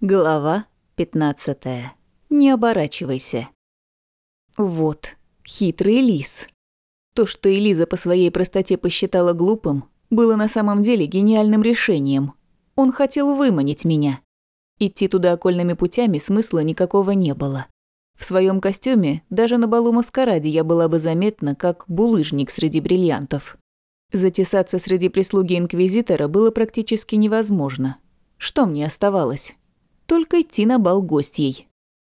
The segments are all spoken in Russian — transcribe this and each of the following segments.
Глава 15. Не оборачивайся. Вот, хитрый лис. То, что Элиза по своей простоте посчитала глупым, было на самом деле гениальным решением. Он хотел выманить меня. Идти туда окольными путями смысла никакого не было. В своем костюме даже на балу маскараде я была бы заметна, как булыжник среди бриллиантов. Затесаться среди прислуги Инквизитора было практически невозможно. Что мне оставалось? Только идти на бал гостьей.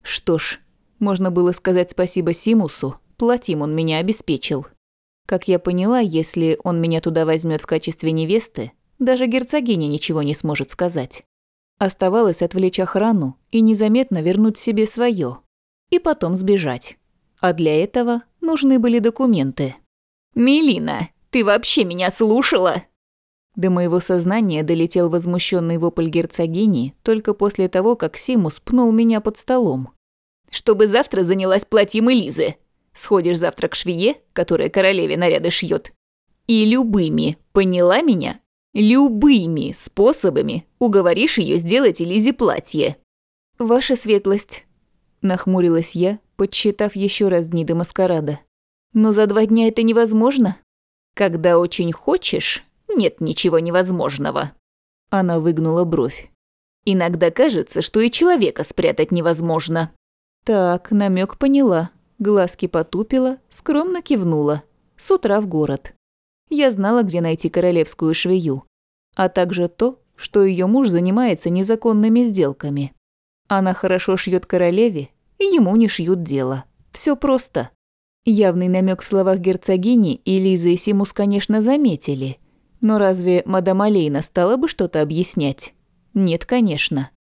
Что ж, можно было сказать спасибо Симусу, платим он меня обеспечил. Как я поняла, если он меня туда возьмет в качестве невесты, даже герцогиня ничего не сможет сказать. Оставалось отвлечь охрану и незаметно вернуть себе свое, и потом сбежать. А для этого нужны были документы. «Мелина, ты вообще меня слушала?» До моего сознания долетел возмущенный вопль герцогини только после того, как Симус пнул меня под столом. «Чтобы завтра занялась платьем Элизы. Сходишь завтра к швее, которая королеве наряды шьет, и любыми, поняла меня? Любыми способами уговоришь ее сделать Элизе платье». «Ваша светлость», – нахмурилась я, подсчитав еще раз дни до маскарада. «Но за два дня это невозможно». «Когда очень хочешь, нет ничего невозможного». Она выгнула бровь. «Иногда кажется, что и человека спрятать невозможно». Так, намек поняла. Глазки потупила, скромно кивнула. С утра в город. Я знала, где найти королевскую швею. А также то, что ее муж занимается незаконными сделками. Она хорошо шьет королеве, ему не шьют дело. Все просто. Явный намек в словах герцогини и Лиза и Симус, конечно, заметили – но разве мадам Алейна стала бы что-то объяснять? Нет, конечно.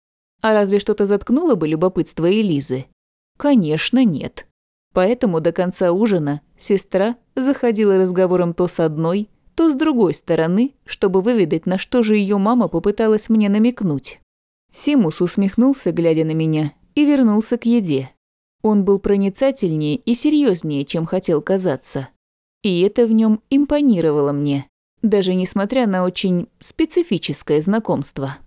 А разве что-то заткнуло бы любопытство Элизы? Конечно, нет. Поэтому до конца ужина сестра заходила разговором то с одной, то с другой стороны, чтобы выведать, на что же ее мама попыталась мне намекнуть. Симус усмехнулся, глядя на меня, и вернулся к еде. Он был проницательнее и серьезнее, чем хотел казаться. И это в нем импонировало мне даже несмотря на очень специфическое знакомство.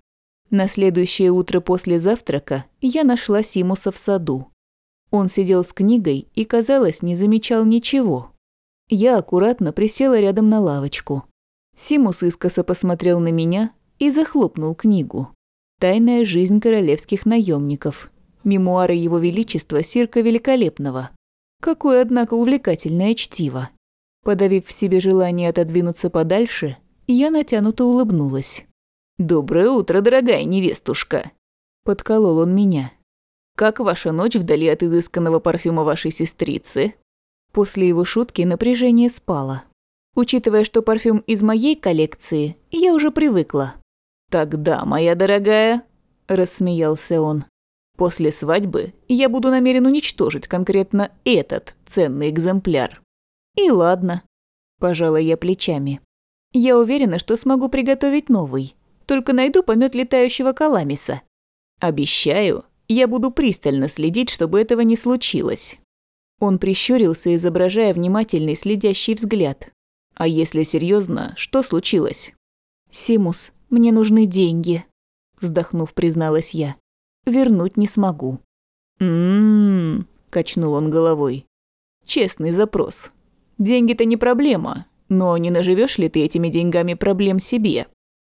На следующее утро после завтрака я нашла Симуса в саду. Он сидел с книгой и, казалось, не замечал ничего. Я аккуратно присела рядом на лавочку. Симус искоса посмотрел на меня и захлопнул книгу. «Тайная жизнь королевских наемников. Мемуары Его Величества Сирка Великолепного». Какое, однако, увлекательное чтиво. Подавив в себе желание отодвинуться подальше, я натянуто улыбнулась. «Доброе утро, дорогая невестушка!» Подколол он меня. «Как ваша ночь вдали от изысканного парфюма вашей сестрицы?» После его шутки напряжение спало. Учитывая, что парфюм из моей коллекции, я уже привыкла. «Тогда, моя дорогая», – рассмеялся он, – «после свадьбы я буду намерен уничтожить конкретно этот ценный экземпляр. И ладно. Пожала я плечами. Я уверена, что смогу приготовить новый. Только найду помет летающего каламиса. Обещаю, я буду пристально следить, чтобы этого не случилось. Он прищурился, изображая внимательный следящий взгляд. А если серьезно, что случилось? Симус, мне нужны деньги, вздохнув, призналась я. Вернуть не смогу. М-м, качнул он головой. Честный запрос. Деньги-то не проблема, но не наживешь ли ты этими деньгами проблем себе?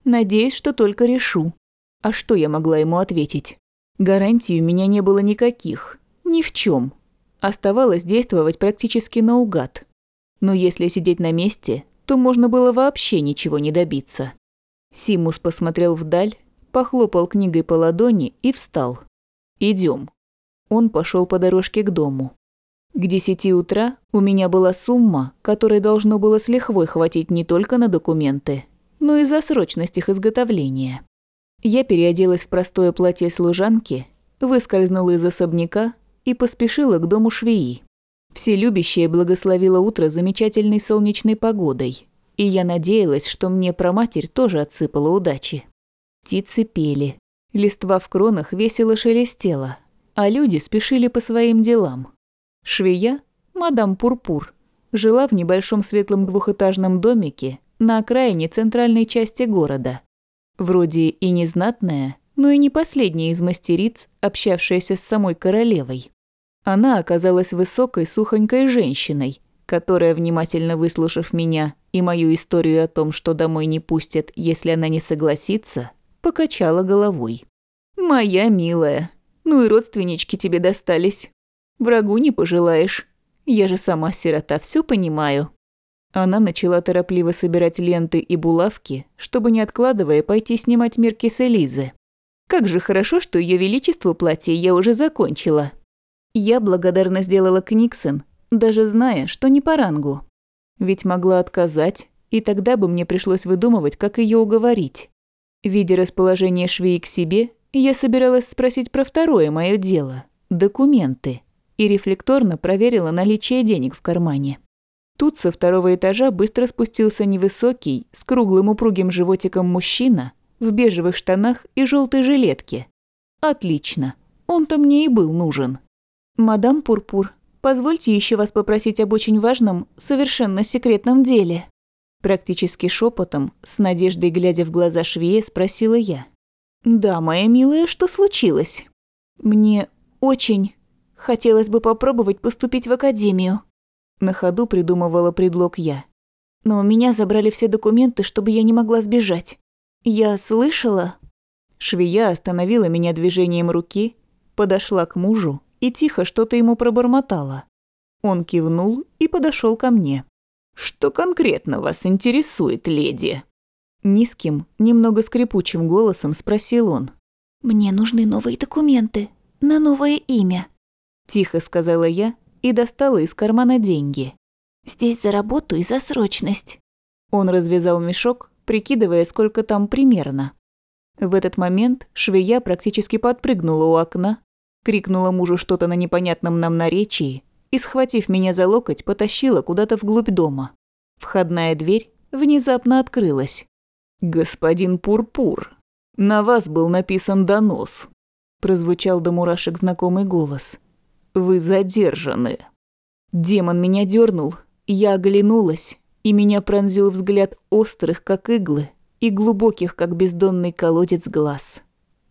Надеюсь, что только решу. А что я могла ему ответить? Гарантий у меня не было никаких. Ни в чем. Оставалось действовать практически наугад. Но если сидеть на месте, то можно было вообще ничего не добиться. Симус посмотрел вдаль, похлопал книгой по ладони и встал. Идем. Он пошел по дорожке к дому. К десяти утра у меня была сумма, которой должно было с лихвой хватить не только на документы, но и за срочность их изготовления. Я переоделась в простое платье служанки, выскользнула из особняка и поспешила к дому швеи. Вселюбящая благословила утро замечательной солнечной погодой, и я надеялась, что мне проматерь тоже отсыпала удачи. Птицы пели, листва в кронах весело шелестела, а люди спешили по своим делам. Швея, мадам Пурпур, жила в небольшом светлом двухэтажном домике на окраине центральной части города. Вроде и не знатная, но и не последняя из мастериц, общавшаяся с самой королевой. Она оказалась высокой, сухонькой женщиной, которая, внимательно выслушав меня и мою историю о том, что домой не пустят, если она не согласится, покачала головой. «Моя милая, ну и родственнички тебе достались. Врагу не пожелаешь. Я же сама сирота, все понимаю». Она начала торопливо собирать ленты и булавки, чтобы, не откладывая, пойти снимать мерки с Элизы. Как же хорошо, что Ее Величество платье я уже закончила. Я благодарно сделала Книксон, даже зная, что не по рангу. Ведь могла отказать, и тогда бы мне пришлось выдумывать, как ее уговорить. Видя расположение швеи к себе, я собиралась спросить про второе мое дело – документы, и рефлекторно проверила наличие денег в кармане. Тут со второго этажа быстро спустился невысокий, с круглым упругим животиком мужчина в бежевых штанах и желтой жилетке. Отлично, он-то мне и был нужен. «Мадам Пурпур, позвольте еще вас попросить об очень важном, совершенно секретном деле». Практически шепотом, с надеждой глядя в глаза швее, спросила я. «Да, моя милая, что случилось?» «Мне очень хотелось бы попробовать поступить в академию». На ходу придумывала предлог я. «Но у меня забрали все документы, чтобы я не могла сбежать. Я слышала...» Швея остановила меня движением руки, подошла к мужу и тихо что-то ему пробормотала. Он кивнул и подошел ко мне. «Что конкретно вас интересует, леди?» Низким, немного скрипучим голосом спросил он. «Мне нужны новые документы на новое имя», – тихо сказала я и достала из кармана деньги. «Здесь за работу и за срочность». Он развязал мешок, прикидывая, сколько там примерно. В этот момент швея практически подпрыгнула у окна, крикнула мужу что-то на непонятном нам наречии и, схватив меня за локоть, потащила куда-то вглубь дома. Входная дверь внезапно открылась. «Господин Пурпур, на вас был написан донос», – прозвучал до мурашек знакомый голос. «Вы задержаны». Демон меня дернул, я оглянулась, и меня пронзил взгляд острых, как иглы, и глубоких, как бездонный колодец глаз.